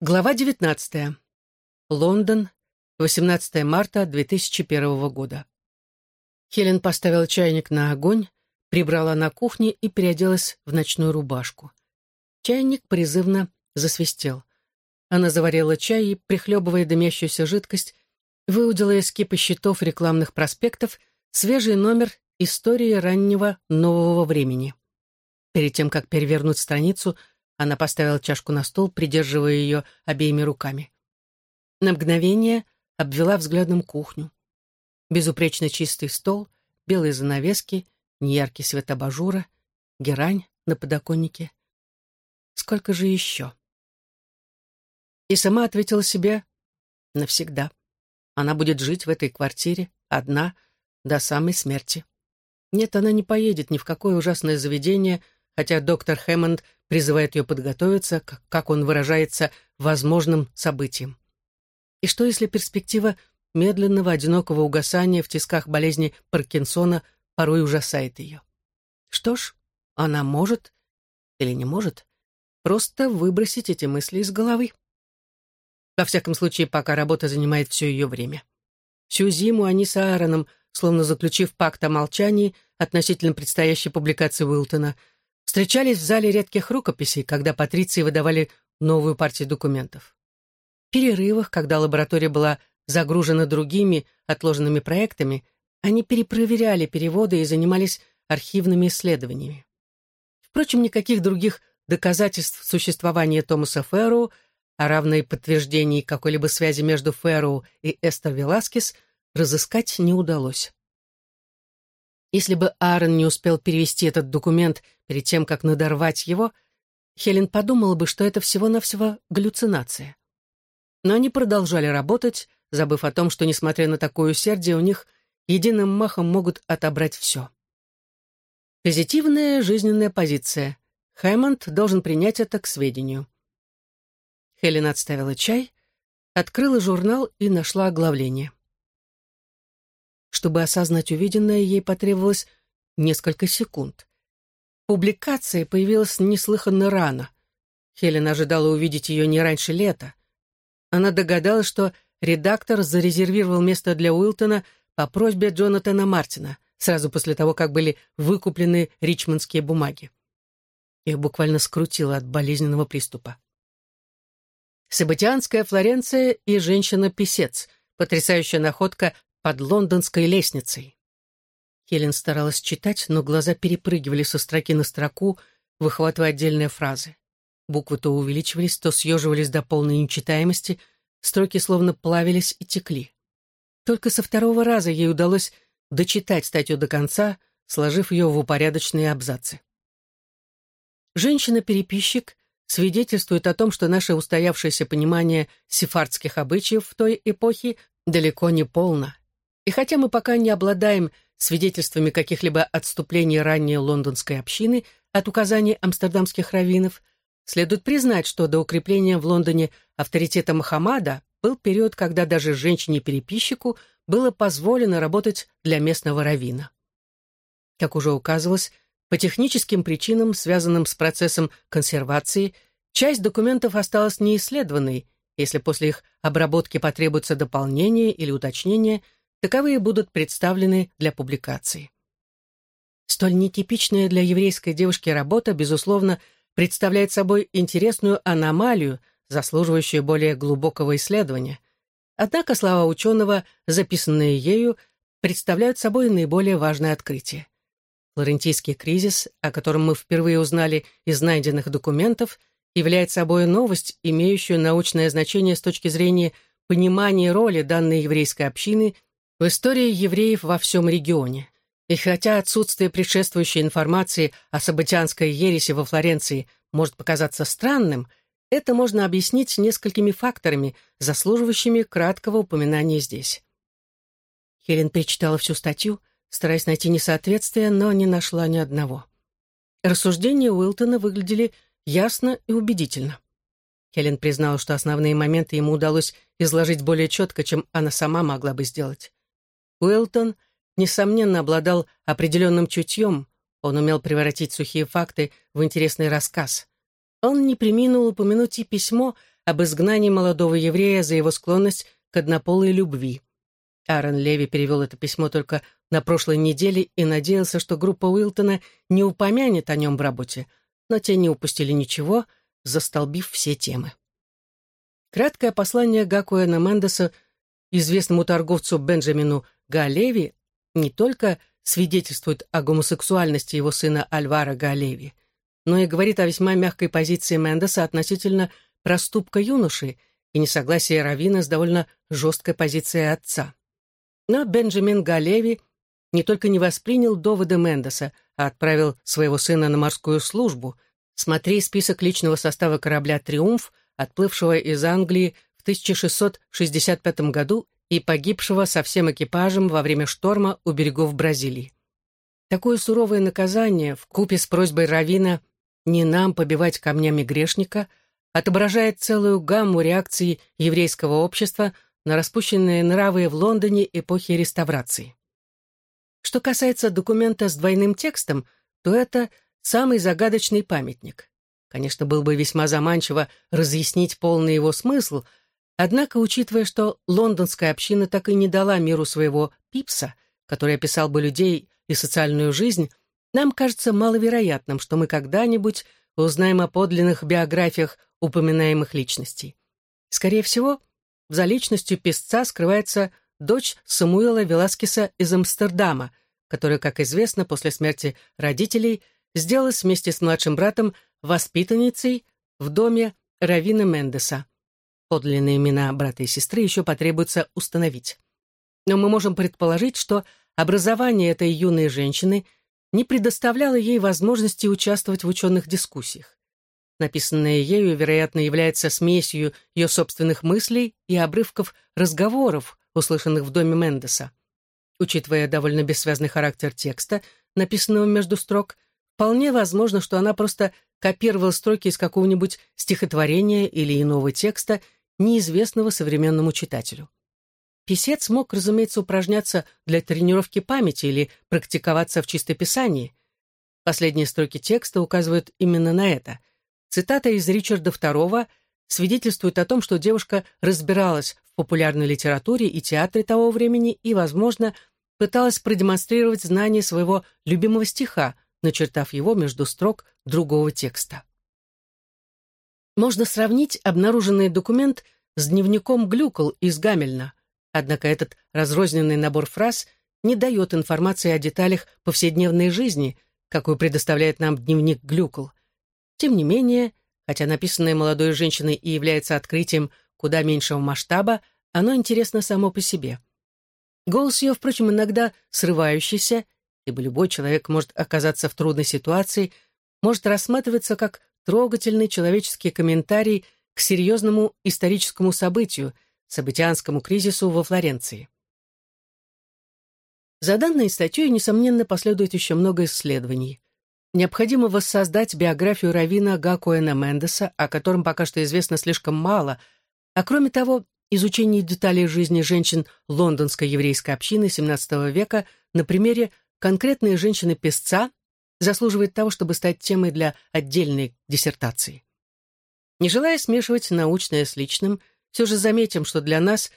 Глава 19. Лондон, 18 марта 2001 года. Хелен поставила чайник на огонь, прибрала на кухне и переоделась в ночную рубашку. Чайник призывно засвистел. Она заварила чай и, прихлебывая дымящуюся жидкость, выудила из кипы счетов рекламных проспектов свежий номер «Истории раннего нового времени». Перед тем, как перевернуть страницу, она поставила чашку на стол, придерживая ее обеими руками. На мгновение обвела взглядом кухню. Безупречно чистый стол, белые занавески, неяркий свет абажура, герань на подоконнике. Сколько же еще? И сама ответила себе навсегда. Она будет жить в этой квартире, одна, до самой смерти. Нет, она не поедет ни в какое ужасное заведение, хотя доктор Хэммонд призывает ее подготовиться, как он выражается, возможным событиям. И что если перспектива медленного одинокого угасания в тисках болезни Паркинсона порой ужасает ее? Что ж, она может или не может просто выбросить эти мысли из головы. Во всяком случае, пока работа занимает все ее время. Всю зиму они с Аароном, словно заключив пакт о молчании относительно предстоящей публикации Уилтона, встречались в зале редких рукописей, когда патриции выдавали новую партию документов. В перерывах, когда лаборатория была загружена другими отложенными проектами, они перепроверяли переводы и занимались архивными исследованиями. Впрочем, никаких других доказательств существования Томаса Ферроу, а равно и подтверждений какой-либо связи между Ферроу и Эстер Веласкес, разыскать не удалось. Если бы Аарон не успел перевести этот документ перед тем, как надорвать его, Хелен подумала бы, что это всего-навсего галлюцинация. Но они продолжали работать, забыв о том, что, несмотря на такое усердие, у них единым махом могут отобрать все. Позитивная жизненная позиция. Хэммонд должен принять это к сведению. Хелен отставила чай, открыла журнал и нашла оглавление. Чтобы осознать увиденное, ей потребовалось несколько секунд. Публикация появилась неслыханно рано. Хелен ожидала увидеть ее не раньше лета. Она догадалась, что редактор зарезервировал место для Уилтона по просьбе Джонатана Мартина, сразу после того, как были выкуплены ричмондские бумаги. Их буквально скрутило от болезненного приступа. Событианская Флоренция и женщина-писец. Потрясающая находка под лондонской лестницей. Хелен старалась читать, но глаза перепрыгивали со строки на строку, выхватывая отдельные фразы. Буквы то увеличивались, то съеживались до полной нечитаемости, строки словно плавились и текли. Только со второго раза ей удалось дочитать статью до конца, сложив ее в упорядоченные абзацы. Женщина-переписчик свидетельствует о том, что наше устоявшееся понимание сефардских обычаев в той эпохе далеко не полно. И хотя мы пока не обладаем свидетельствами каких-либо отступлений ранней лондонской общины от указаний амстердамских раввинов, следует признать, что до укрепления в Лондоне авторитета Мухаммада был период, когда даже женщине-переписчику было позволено работать для местного раввина. Как уже указывалось, по техническим причинам, связанным с процессом консервации, часть документов осталась неисследованной, если после их обработки потребуется дополнение или уточнение – таковые будут представлены для публикации. Столь нетипичная для еврейской девушки работа, безусловно, представляет собой интересную аномалию, заслуживающую более глубокого исследования. Однако слова ученого, записанные ею, представляют собой наиболее важное открытие. Флорентийский кризис, о котором мы впервые узнали из найденных документов, является собой новость, имеющую научное значение с точки зрения понимания роли данной еврейской общины в истории евреев во всем регионе. И хотя отсутствие предшествующей информации о событианской ереси во Флоренции может показаться странным, это можно объяснить несколькими факторами, заслуживающими краткого упоминания здесь. Хелен перечитала всю статью, стараясь найти несоответствие, но не нашла ни одного. Рассуждения Уилтона выглядели ясно и убедительно. Хелен признала, что основные моменты ему удалось изложить более четко, чем она сама могла бы сделать. Уэлтон, несомненно, обладал определенным чутьем, он умел превратить сухие факты в интересный рассказ. Он не приминул упомянуть и письмо, об изгнании молодого еврея за его склонность к однополой любви. Аарон Леви перевел это письмо только на прошлой неделе и надеялся, что группа Уилтона не упомянет о нем в работе, но те не упустили ничего, застолбив все темы. Краткое послание Гакуэна Мендеса известному торговцу Бенджамину Галеви не только свидетельствует о гомосексуальности его сына Альвара Галеви, но и говорит о весьма мягкой позиции Мендеса относительно проступка юноши и несогласия Равина с довольно жесткой позицией отца. Но Бенджамин Галеви не только не воспринял доводы Мендеса, а отправил своего сына на морскую службу. Смотри список личного состава корабля «Триумф», отплывшего из Англии в 1665 году и погибшего со всем экипажем во время шторма у берегов Бразилии. Такое суровое наказание, в купе с просьбой Равина не нам побивать камнями грешника, отображает целую гамму реакций еврейского общества на распущенные нравы в Лондоне эпохи реставрации. Что касается документа с двойным текстом, то это самый загадочный памятник. Конечно, было бы весьма заманчиво разъяснить полный его смысл, однако, учитывая, что лондонская община так и не дала миру своего пипса, который описал бы людей и социальную жизнь, нам кажется маловероятным, что мы когда-нибудь узнаем о подлинных биографиях упоминаемых личностей. Скорее всего, за личностью писца скрывается дочь Самуила Веласкеса из Амстердама, которая, как известно, после смерти родителей сделалась вместе с младшим братом воспитанницей в доме Равина Мендеса. Подлинные имена брата и сестры еще потребуется установить. Но мы можем предположить, что образование этой юной женщины не предоставляло ей возможности участвовать в ученых дискуссиях. Написанное ею, вероятно, является смесью ее собственных мыслей и обрывков разговоров, услышанных в доме Мендеса. Учитывая довольно бессвязный характер текста, написанного между строк, вполне возможно, что она просто копировал строки из какого-нибудь стихотворения или иного текста, неизвестного современному читателю. Писец мог, разумеется, упражняться для тренировки памяти или практиковаться в чистописании. Последние строки текста указывают именно на это. Цитата из Ричарда II свидетельствует о том, что девушка разбиралась в популярной литературе и театре того времени и, возможно, пыталась продемонстрировать знание своего любимого стиха, начертав его между строк другого текста. Можно сравнить обнаруженный документ с дневником Глюкл из Гамельна, однако этот разрозненный набор фраз не дает информации о деталях повседневной жизни, какую предоставляет нам дневник Глюкл. Тем не менее, хотя написанное молодой женщиной и является открытием куда меньшего масштаба, оно интересно само по себе. Голос ее, впрочем, иногда срывающийся ибо любой человек может оказаться в трудной ситуации, может рассматриваться как трогательный человеческий комментарий к серьезному историческому событию, событианскому кризису во Флоренции. За данной статьей, несомненно, последует еще много исследований. Необходимо воссоздать биографию равина Гакуэна Мендеса, о котором пока что известно слишком мало, а кроме того, изучение деталей жизни женщин лондонской еврейской общины XVII века на примере конкретные женщины-песца заслуживает того, чтобы стать темой для отдельной диссертации. Не желая смешивать научное с личным, все же заметим, что для нас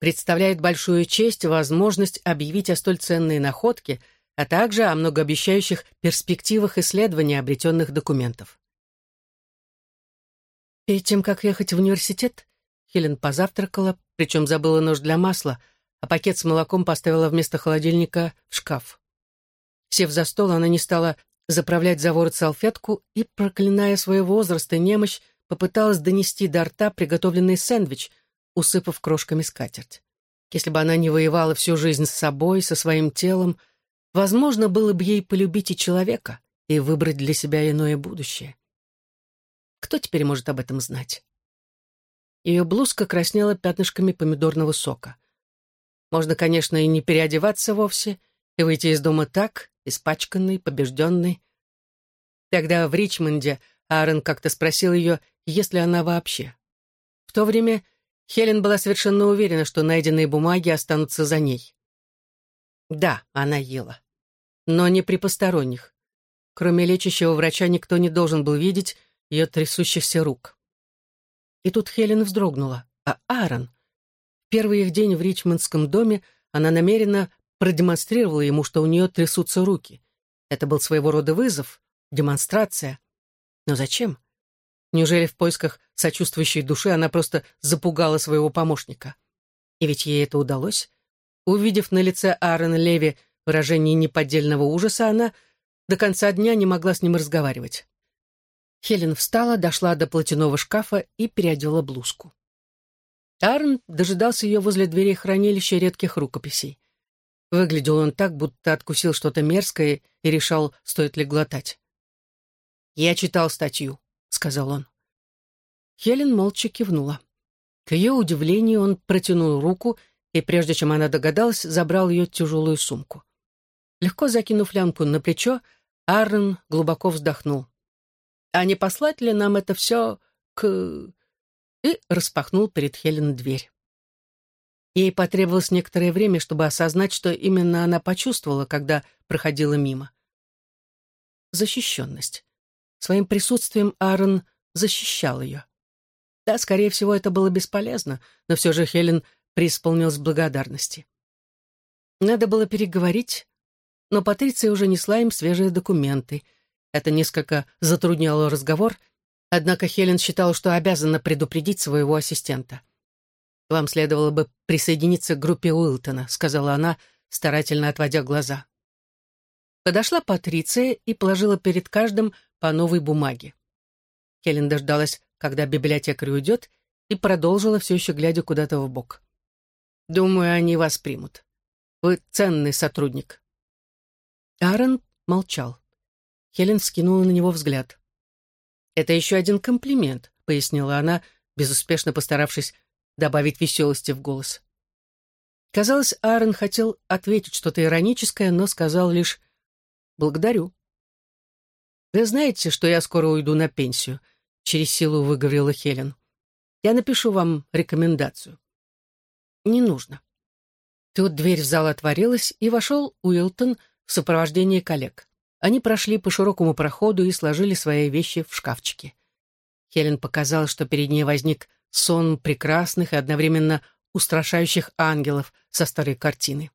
представляет большую честь возможность объявить о столь ценной находке, а также о многообещающих перспективах исследования обретенных документов. Перед тем, как ехать в университет, Хелен позавтракала, причем забыла нож для масла, а пакет с молоком поставила вместо холодильника в шкаф. Сев за стол, она не стала заправлять за ворот салфетку и, проклиная свой возраст и немощь, попыталась донести до рта приготовленный сэндвич, усыпав крошками скатерть. Если бы она не воевала всю жизнь с собой, со своим телом, возможно, было бы ей полюбить и человека и выбрать для себя иное будущее. Кто теперь может об этом знать? Ее блузка краснела пятнышками помидорного сока. Можно, конечно, и не переодеваться вовсе, и выйти из дома так, испачканный, побежденный. Тогда в Ричмонде Аарон как-то спросил ее, есть ли она вообще. В то время Хелен была совершенно уверена, что найденные бумаги останутся за ней. Да, она ела. Но не при посторонних. Кроме лечащего врача никто не должен был видеть ее трясущихся рук. И тут Хелен вздрогнула. А Аарон? Первый их день в Ричмондском доме она намеренно продемонстрировала ему, что у нее трясутся руки. Это был своего рода вызов, демонстрация. Но зачем? Неужели в поисках сочувствующей души она просто запугала своего помощника? И ведь ей это удалось. Увидев на лице Аарона Леви выражение неподдельного ужаса, она до конца дня не могла с ним разговаривать. Хелен встала, дошла до платяного шкафа и переодела блузку. Аарон дожидался ее возле дверей хранилища редких рукописей. Выглядел он так, будто откусил что-то мерзкое и решал, стоит ли глотать. «Я читал статью», — сказал он. Хелен молча кивнула. К ее удивлению он протянул руку и, прежде чем она догадалась, забрал ее тяжелую сумку. Легко закинув лямку на плечо, Аарон глубоко вздохнул. «А не послать ли нам это все к...» и распахнул перед Хелен дверь. Ей потребовалось некоторое время, чтобы осознать, что именно она почувствовала, когда проходила мимо. Защищенность. Своим присутствием Аарон защищал ее. Да, скорее всего, это было бесполезно, но все же Хелен преисполнилась благодарности. Надо было переговорить, но Патриция уже несла им свежие документы. Это несколько затрудняло разговор, Однако Хелен считала, что обязана предупредить своего ассистента. «Вам следовало бы присоединиться к группе Уилтона», — сказала она, старательно отводя глаза. Подошла Патриция и положила перед каждым по новой бумаге. Хелен дождалась, когда библиотекарь уйдет, и продолжила, все еще глядя куда-то в бок. «Думаю, они вас примут. Вы ценный сотрудник». Аарон молчал. Хелен скинула на него взгляд. «Это еще один комплимент», — пояснила она, безуспешно постаравшись добавить веселости в голос. Казалось, Аарон хотел ответить что-то ироническое, но сказал лишь «благодарю». «Вы знаете, что я скоро уйду на пенсию», — через силу выговорила Хелен. «Я напишу вам рекомендацию». «Не нужно». Тут дверь в зал отворилась, и вошел Уилтон в сопровождении коллег. Они прошли по широкому проходу и сложили свои вещи в шкафчики. Хелен показала, что перед ней возник сон прекрасных и одновременно устрашающих ангелов со старой картины.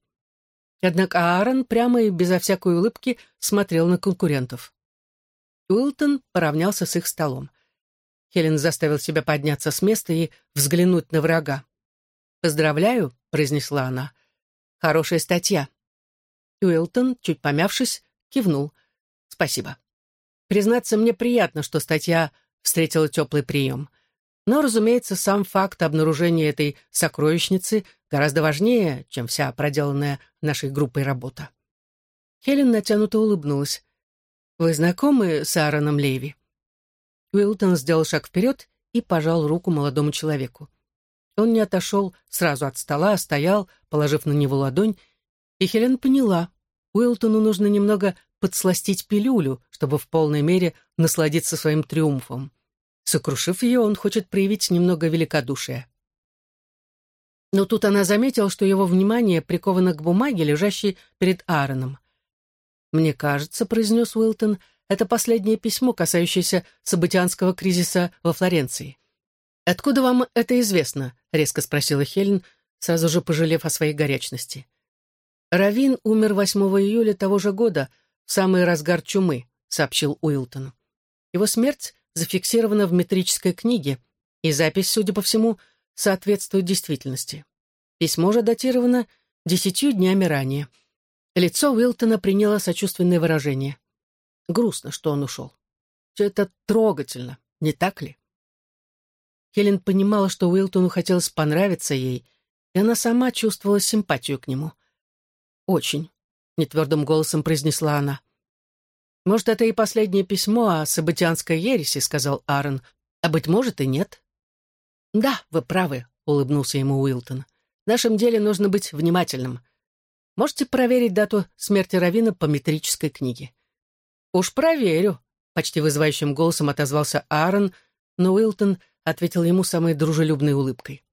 Однако Аарон прямо и безо всякой улыбки смотрел на конкурентов. Уилтон поравнялся с их столом. Хелен заставил себя подняться с места и взглянуть на врага. «Поздравляю», — произнесла она. «Хорошая статья». Уилтон, чуть помявшись, кивнул. «Спасибо. Признаться, мне приятно, что статья встретила теплый прием. Но, разумеется, сам факт обнаружения этой сокровищницы гораздо важнее, чем вся проделанная нашей группой работа». Хелен натянуто улыбнулась. «Вы знакомы с Аароном Леви?» Уилтон сделал шаг вперед и пожал руку молодому человеку. Он не отошел сразу от стола, а стоял, положив на него ладонь, и Хелен поняла, Уилтону нужно немного подсластить пилюлю, чтобы в полной мере насладиться своим триумфом. Сокрушив ее, он хочет проявить немного великодушия. Но тут она заметила, что его внимание приковано к бумаге, лежащей перед Аароном. «Мне кажется», — произнес Уилтон, — «это последнее письмо, касающееся событианского кризиса во Флоренции». «Откуда вам это известно?» — резко спросила Хелен, сразу же пожалев о своей горячности. Равин умер 8 июля того же года, в самый разгар чумы, сообщил Уилтон. Его смерть зафиксирована в метрической книге, и запись, судя по всему, соответствует действительности. Письмо же датировано десятью днями ранее. Лицо Уилтона приняло сочувственное выражение. Грустно, что он ушел. Все это трогательно, не так ли? Хелен понимала, что Уилтону хотелось понравиться ей, и она сама чувствовала симпатию к нему — «Очень», — нетвердым голосом произнесла она. «Может, это и последнее письмо о событианской ереси», — сказал Аарон, «а, быть может, и нет». «Да, вы правы», — улыбнулся ему Уилтон. «В нашем деле нужно быть внимательным. Можете проверить дату смерти Равина по метрической книге». «Уж проверю», — почти вызывающим голосом отозвался Аарон, но Уилтон ответил ему самой дружелюбной улыбкой.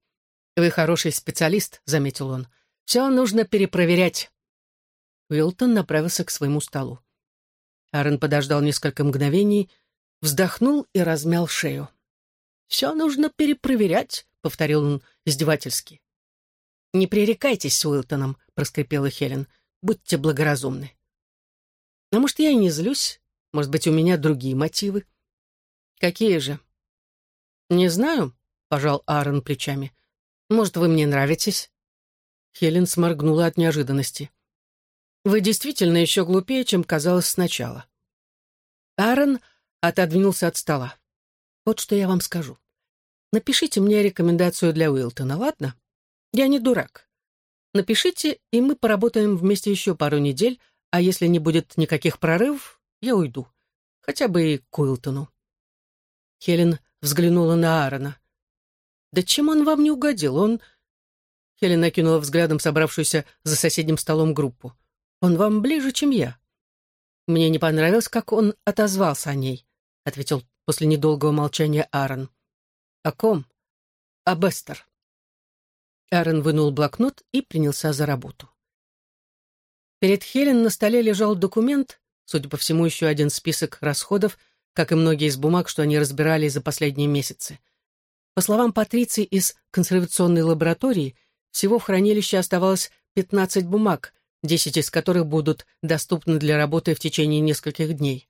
«Вы хороший специалист», — заметил он. «Все нужно перепроверять. Уилтон направился к своему столу. Аарон подождал несколько мгновений, вздохнул и размял шею. «Все нужно перепроверять», — повторил он издевательски. «Не пререкайтесь с Уилтоном», — проскрипела Хелен. «Будьте благоразумны». «А может, я и не злюсь? Может быть, у меня другие мотивы?» «Какие же?» «Не знаю», — пожал Аарон плечами. «Может, вы мне нравитесь?» Хелен сморгнула от неожиданности. «Вы действительно еще глупее, чем казалось сначала». Аарон отодвинулся от стола. «Вот что я вам скажу. Напишите мне рекомендацию для Уилтона, ладно? Я не дурак. Напишите, и мы поработаем вместе еще пару недель, а если не будет никаких прорывов, я уйду. Хотя бы и к Уилтону». Хелен взглянула на Аарона. «Да чем он вам не угодил? Он...» Хелен накинула взглядом собравшуюся за соседним столом группу. «Он вам ближе, чем я». «Мне не понравилось, как он отозвался о ней», — ответил после недолгого молчания Аарон. «О ком?» «О Бестер». Аарон вынул блокнот и принялся за работу. Перед Хелен на столе лежал документ, судя по всему, еще один список расходов, как и многие из бумаг, что они разбирали за последние месяцы. По словам Патриции из консервационной лаборатории, всего в хранилище оставалось 15 бумаг, 10 из которых будут доступны для работы в течение нескольких дней.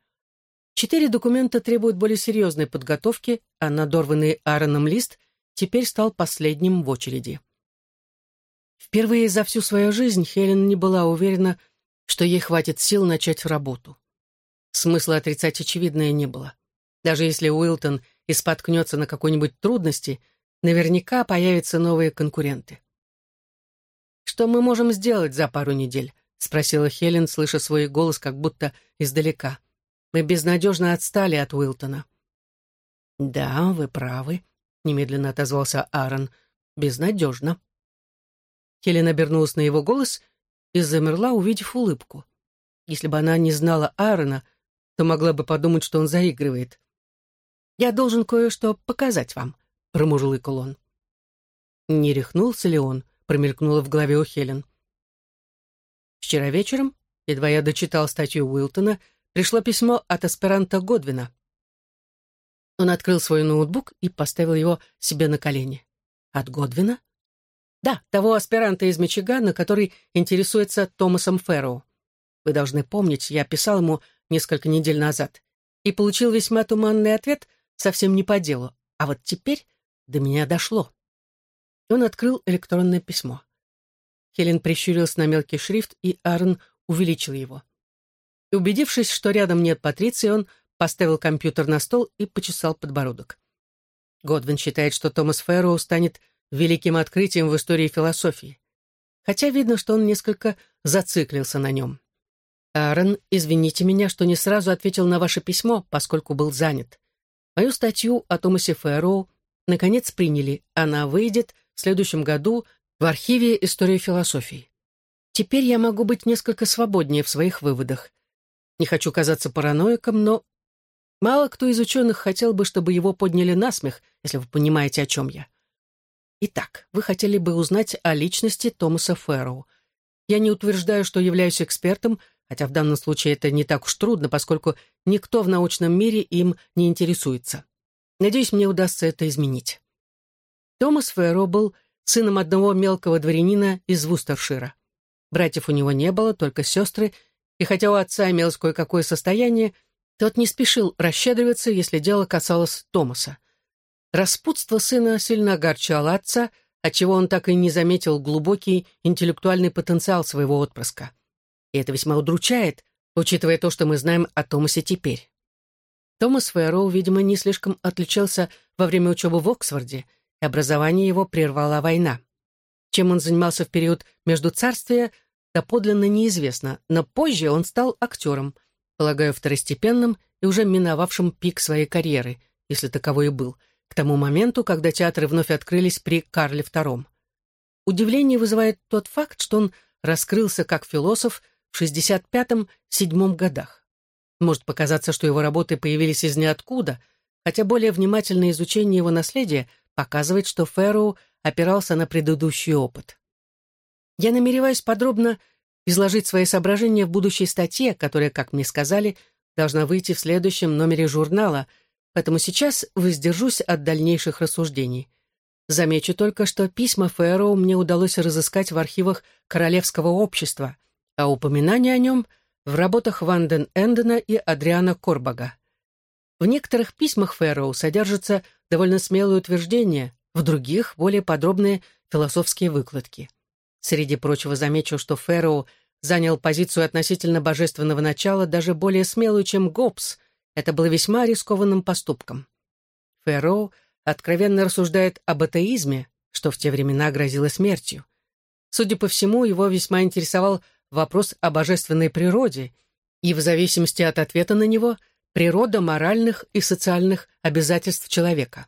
Четыре документа требуют более серьезной подготовки, а надорванный Аароном лист теперь стал последним в очереди. Впервые за всю свою жизнь Хелен не была уверена, что ей хватит сил начать работу. Смысла отрицать очевидное не было. Даже если Уилтон и споткнется на какой-нибудь трудности, наверняка появятся новые конкуренты. «Что мы можем сделать за пару недель?» — спросила Хелен, слыша свой голос как будто издалека. «Мы безнадежно отстали от Уилтона». «Да, вы правы», — немедленно отозвался Аарон. «Безнадежно». Хелен обернулась на его голос и замерла, увидев улыбку. Если бы она не знала Аарона, то могла бы подумать, что он заигрывает. «Я должен кое-что показать вам», — промурлыкал он. Не рехнулся ли он? Промелькнуло в голове у Хелен. Вчера вечером, едва я дочитал статью Уилтона, пришло письмо от аспиранта Годвина. Он открыл свой ноутбук и поставил его себе на колени. От Годвина? Да, того аспиранта из Мичигана, который интересуется Томасом Фэрроу. Вы должны помнить, я писал ему несколько недель назад и получил весьма туманный ответ совсем не по делу. А вот теперь до меня дошло. Он открыл электронное письмо. Хелен прищурился на мелкий шрифт, и Аарон увеличил его. Убедившись, что рядом нет Патриции, он поставил компьютер на стол и почесал подбородок. Годвин считает, что Томас Фэрроу станет великим открытием в истории философии. Хотя видно, что он несколько зациклился на нем. «Аарон, извините меня, что не сразу ответил на ваше письмо, поскольку был занят. Мою статью о Томасе Фэрроу наконец приняли. Она выйдет в следующем году в архиве истории философии. Теперь я могу быть несколько свободнее в своих выводах. Не хочу казаться параноиком, но мало кто из ученых хотел бы, чтобы его подняли на смех, если вы понимаете, о чем я. Итак, вы хотели бы узнать о личности Томаса Фэрроу. Я не утверждаю, что являюсь экспертом, хотя в данном случае это не так уж трудно, поскольку никто в научном мире им не интересуется. Надеюсь, мне удастся это изменить. Томас Фэрро был сыном одного мелкого дворянина из Вустершира. Братьев у него не было, только сестры, и хотя у отца имелось кое-какое состояние, тот не спешил расщедриваться, если дело касалось Томаса. Распутство сына сильно огорчало отца, отчего он так и не заметил глубокий интеллектуальный потенциал своего отпрыска. И это весьма удручает, учитывая то, что мы знаем о Томасе теперь. Томас Фэрроу, видимо, не слишком отличался во время учебы в Оксфорде — и образование его прервала война. Чем он занимался в период между царствия, доподлинно неизвестно, но позже он стал актером, полагаю, второстепенным и уже миновавшим пик своей карьеры, если таковой и был, к тому моменту, когда театры вновь открылись при Карле II. Удивление вызывает тот факт, что он раскрылся как философ в 65-7 годах. Может показаться, что его работы появились из ниоткуда, хотя более внимательное изучение его наследия – показывает, что Фэрроу опирался на предыдущий опыт. Я намереваюсь подробно изложить свои соображения в будущей статье, которая, как мне сказали, должна выйти в следующем номере журнала, поэтому сейчас воздержусь от дальнейших рассуждений. Замечу только, что письма Фэроу мне удалось разыскать в архивах Королевского общества, а упоминание о нем в работах Ванден Эндена и Адриана Корбага. В некоторых письмах Фэроу содержатся довольно смелые утверждения, в других — более подробные философские выкладки. Среди прочего замечу, что Фэроу занял позицию относительно божественного начала даже более смелую, чем Гоббс. Это было весьма рискованным поступком. Фэроу откровенно рассуждает об атеизме, что в те времена грозило смертью. Судя по всему, его весьма интересовал вопрос о божественной природе, и в зависимости от ответа на него природа моральных и социальных обязательств человека.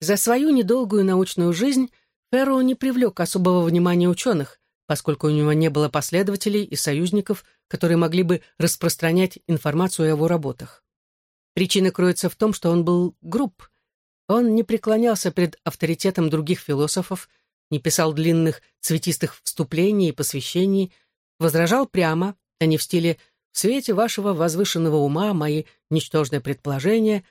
За свою недолгую научную жизнь Ферро не привлек особого внимания ученых, поскольку у него не было последователей и союзников, которые могли бы распространять информацию о его работах. Причина кроется в том, что он был груб. Он не преклонялся перед авторитетом других философов, не писал длинных цветистых вступлений и посвящений, возражал прямо, а не в стиле «в свете вашего возвышенного ума мои ничтожные предположения»,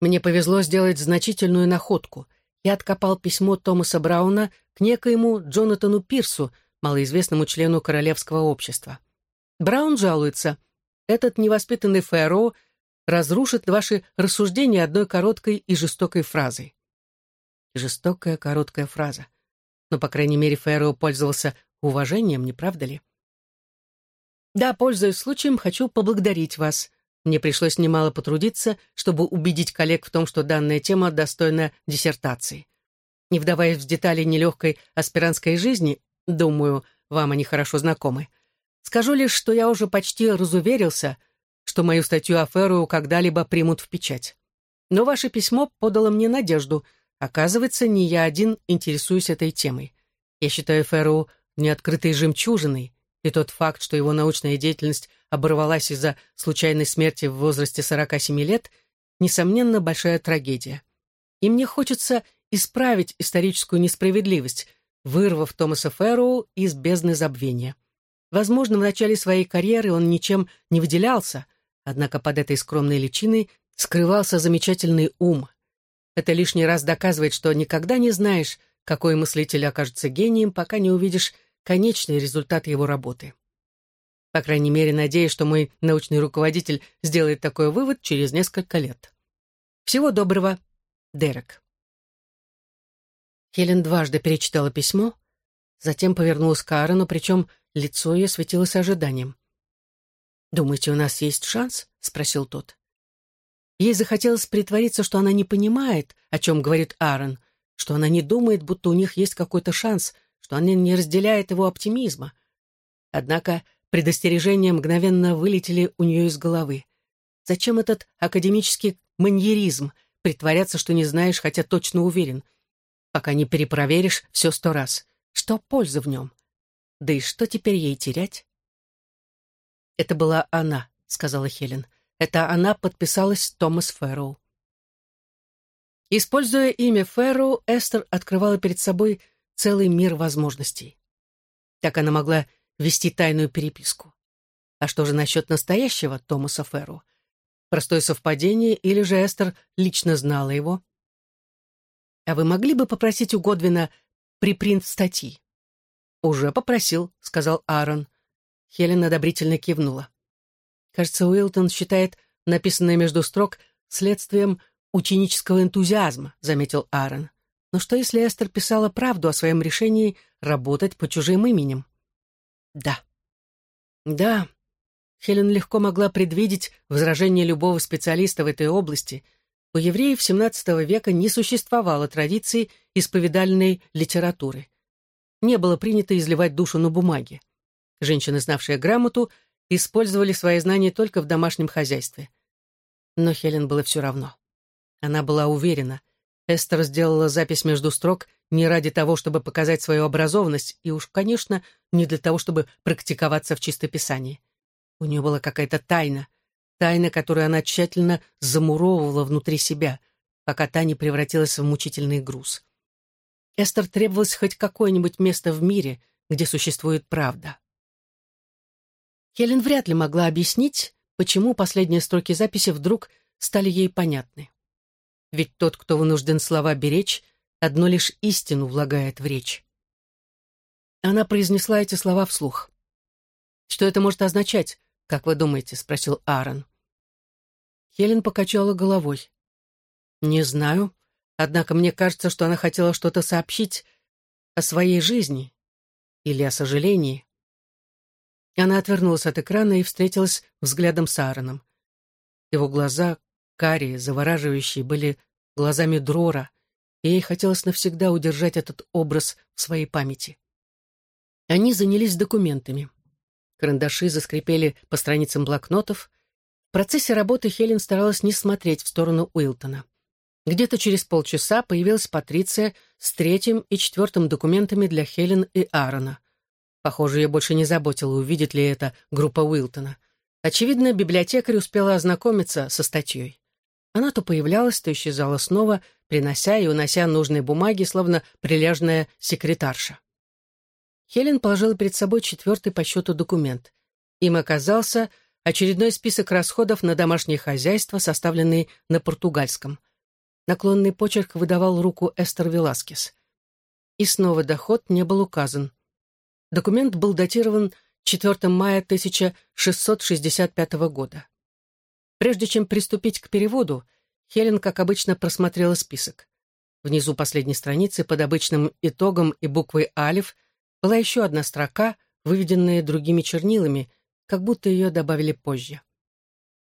мне повезло сделать значительную находку. Я откопал письмо Томаса Брауна к некоему Джонатану Пирсу, малоизвестному члену Королевского общества. Браун жалуется. Этот невоспитанный Фэро разрушит ваши рассуждения одной короткой и жестокой фразой. Жестокая короткая фраза. Но, по крайней мере, Фэро пользовался уважением, не правда ли? Да, пользуясь случаем, хочу поблагодарить вас. Мне пришлось немало потрудиться, чтобы убедить коллег в том, что данная тема достойна диссертации. Не вдаваясь в детали нелегкой аспирантской жизни, думаю, вам они хорошо знакомы, скажу лишь, что я уже почти разуверился, что мою статью о Ферру когда-либо примут в печать. Но ваше письмо подало мне надежду. Оказывается, не я один интересуюсь этой темой. Я считаю Ферру неоткрытой жемчужиной, и тот факт, что его научная деятельность оборвалась из-за случайной смерти в возрасте 47 лет, несомненно, большая трагедия. И мне хочется исправить историческую несправедливость, вырвав Томаса Фэрроу из бездны забвения. Возможно, в начале своей карьеры он ничем не выделялся, однако под этой скромной личиной скрывался замечательный ум. Это лишний раз доказывает, что никогда не знаешь, какой мыслитель окажется гением, пока не увидишь конечный результат его работы. По крайней мере, надеюсь, что мой научный руководитель сделает такой вывод через несколько лет. Всего доброго, Дерек. Хелен дважды перечитала письмо, затем повернулась к Аарону, причем лицо ее светилось ожиданием. «Думаете, у нас есть шанс?» — спросил тот. Ей захотелось притвориться, что она не понимает, о чем говорит Аарон, что она не думает, будто у них есть какой-то шанс, что она не разделяет его оптимизма. Однако предостережения мгновенно вылетели у нее из головы. Зачем этот академический маньеризм, притворяться, что не знаешь, хотя точно уверен, пока не перепроверишь все сто раз? Что польза в нем? Да и что теперь ей терять? «Это была она», — сказала Хелен. «Это она подписалась Томас Фэрроу». Используя имя Фэрроу, Эстер открывала перед собой целый мир возможностей. Так она могла вести тайную переписку. А что же насчет настоящего Томаса Ферру? Простое совпадение или же Эстер лично знала его? А вы могли бы попросить у Годвина припринт статьи? «Уже попросил», — сказал Аарон. Хелен одобрительно кивнула. Кажется, Уилтон считает написанное между строк следствием ученического энтузиазма, заметил Аарон. Но что, если Эстер писала правду о своем решении работать по чужим именем? Да. Да. Хелен легко могла предвидеть возражение любого специалиста в этой области. У евреев XVII века не существовало традиции исповедальной литературы. Не было принято изливать душу на бумаге. Женщины, знавшие грамоту, использовали свои знания только в домашнем хозяйстве. Но Хелен было все равно. Она была уверена, Эстер сделала запись между строк не ради того, чтобы показать свою образованность, и уж, конечно, не для того, чтобы практиковаться в чистописании. У нее была какая-то тайна, тайна, которую она тщательно замуровывала внутри себя, пока та не превратилась в мучительный груз. Эстер требовалось хоть какое-нибудь место в мире, где существует правда. Хелен вряд ли могла объяснить, почему последние строки записи вдруг стали ей понятны. Ведь тот, кто вынужден слова беречь, одно лишь истину влагает в речь. Она произнесла эти слова вслух. «Что это может означать, как вы думаете?» — спросил Аарон. Хелен покачала головой. «Не знаю, однако мне кажется, что она хотела что-то сообщить о своей жизни или о сожалении». Она отвернулась от экрана и встретилась взглядом с Аароном. Его глаза, карие, завораживающие, были глазами Дрора, и ей хотелось навсегда удержать этот образ в своей памяти. Они занялись документами. Карандаши заскрипели по страницам блокнотов. В процессе работы Хелен старалась не смотреть в сторону Уилтона. Где-то через полчаса появилась Патриция с третьим и четвертым документами для Хелен и Аарона. Похоже, ее больше не заботило, увидит ли это группа Уилтона. Очевидно, библиотекарь успела ознакомиться со статьей. Она то появлялась, то исчезала снова, принося и унося нужные бумаги, словно прилежная секретарша. Хелен положила перед собой четвертый по счету документ. Им оказался очередной список расходов на домашнее хозяйство, составленный на португальском. Наклонный почерк выдавал руку Эстер Веласкес. И снова доход не был указан. Документ был датирован 4 мая 1665 года. Прежде чем приступить к переводу, Хелен, как обычно, просмотрела список. Внизу последней страницы под обычным итогом и буквой «Алиф» была еще одна строка, выведенная другими чернилами, как будто ее добавили позже.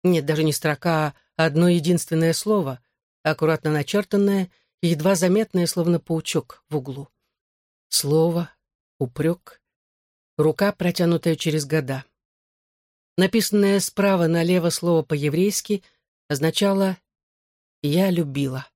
Нет, даже не строка, а одно единственное слово, аккуратно начертанное и едва заметное, словно паучок в углу. Слово, упрек, рука, протянутая через года. Написанное справа налево слово по-еврейски означало «я любила».